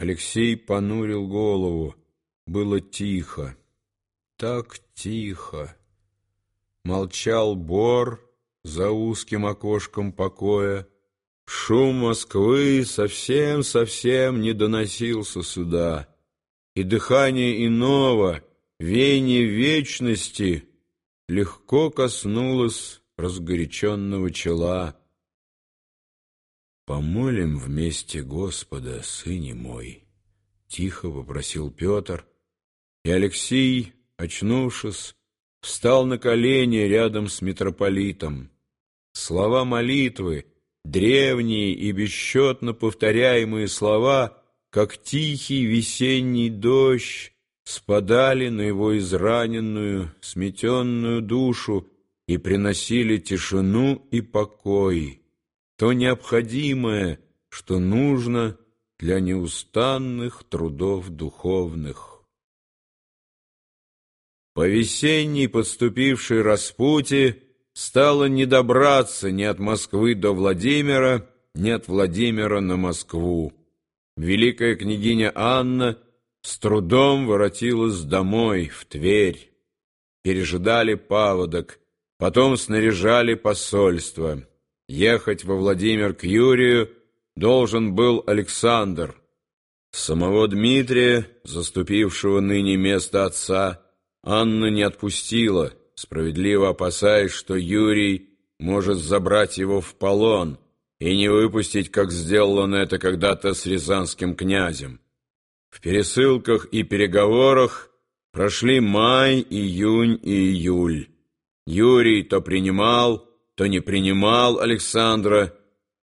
Алексей понурил голову. Было тихо, так тихо. Молчал бор за узким окошком покоя. Шум Москвы совсем-совсем не доносился сюда, и дыхание иного, веяние вечности легко коснулось разгоряченного чела. «Помолим вместе Господа, сыне мой!» — тихо попросил Петр, и Алексей, очнувшись, встал на колени рядом с митрополитом. Слова молитвы, древние и бесчетно повторяемые слова, как тихий весенний дождь, спадали на его израненную, сметенную душу и приносили тишину и покой то необходимое, что нужно для неустанных трудов духовных. По весенней подступившей распуте стало не добраться ни от Москвы до Владимира, ни от Владимира на Москву. Великая княгиня Анна с трудом воротилась домой, в Тверь. Пережидали паводок, потом снаряжали посольство. Ехать во Владимир к Юрию должен был Александр. Самого Дмитрия, заступившего ныне место отца, Анна не отпустила, справедливо опасаясь, что Юрий может забрать его в полон и не выпустить, как сделал он это когда-то с рязанским князем. В пересылках и переговорах прошли май, июнь и июль. Юрий то принимал, то не принимал Александра,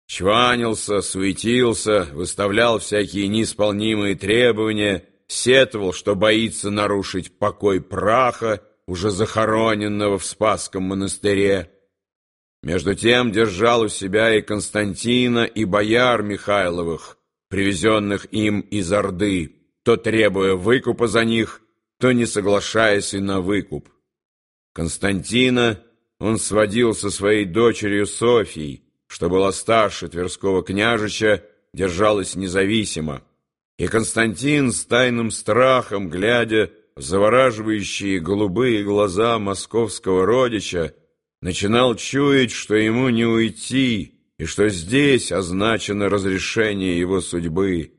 чванился, суетился, выставлял всякие неисполнимые требования, сетовал, что боится нарушить покой праха, уже захороненного в Спасском монастыре. Между тем держал у себя и Константина, и бояр Михайловых, привезенных им из Орды, то требуя выкупа за них, то не соглашаясь и на выкуп. Константина он сводил со своей дочерью Софией, что была старше Тверского княжича, держалась независимо. И Константин с тайным страхом, глядя в завораживающие голубые глаза московского родича, начинал чуять, что ему не уйти, и что здесь означено разрешение его судьбы.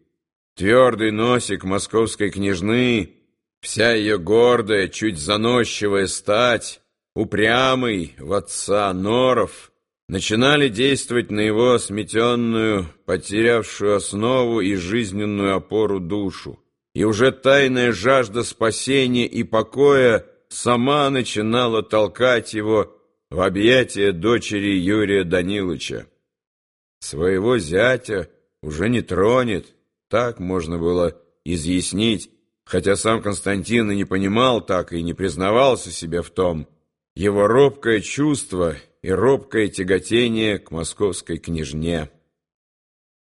Твердый носик московской княжны, вся ее гордая, чуть заносчивая стать, упрямый в отца Норов, начинали действовать на его сметенную, потерявшую основу и жизненную опору душу. И уже тайная жажда спасения и покоя сама начинала толкать его в объятия дочери Юрия Даниловича. Своего зятя уже не тронет, так можно было изъяснить, хотя сам Константин и не понимал так и не признавался себе в том, его робкое чувство и робкое тяготение к московской княжне.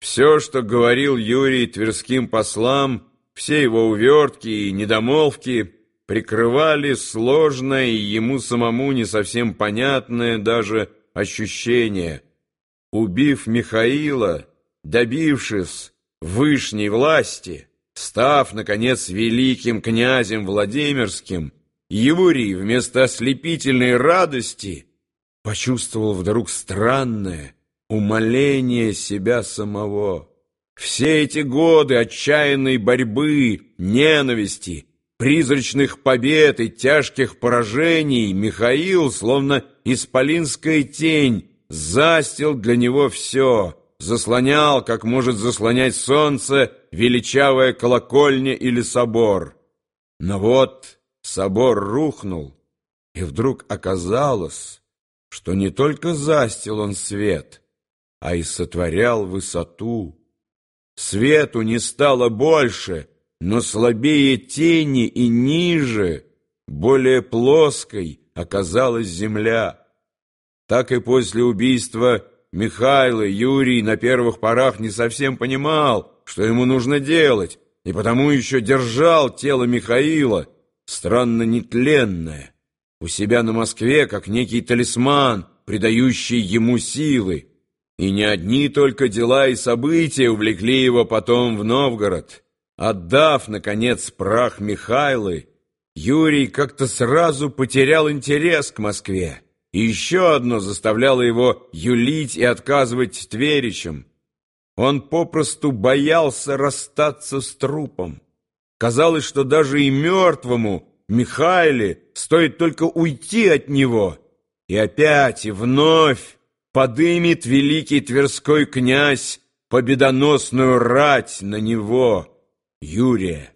Все, что говорил Юрий тверским послам, все его увертки и недомолвки прикрывали сложное и ему самому не совсем понятное даже ощущение. Убив Михаила, добившись вышней власти, став, наконец, великим князем Владимирским, Юрий вместо ослепительной радости почувствовал вдруг странное умоление себя самого. Все эти годы отчаянной борьбы, ненависти, призрачных побед и тяжких поражений Михаил, словно исполинская тень, застил для него все, заслонял, как может заслонять солнце, величавая колокольня или собор. Но вот собор рухнул, и вдруг оказалось, что не только застил он свет, а и сотворял высоту. Свету не стало больше, но слабее тени и ниже, более плоской оказалась земля. Так и после убийства Михаила Юрий на первых порах не совсем понимал, что ему нужно делать, и потому еще держал тело Михаила, странно нетленное, у себя на Москве, как некий талисман, придающий ему силы. И не одни только дела и события увлекли его потом в Новгород. Отдав, наконец, прах Михайлы, Юрий как-то сразу потерял интерес к Москве. И еще одно заставляло его юлить и отказывать тверичам. Он попросту боялся расстаться с трупом. Казалось, что даже и мертвому Михайле стоит только уйти от него, и опять и вновь подымет великий Тверской князь победоносную рать на него, Юрия.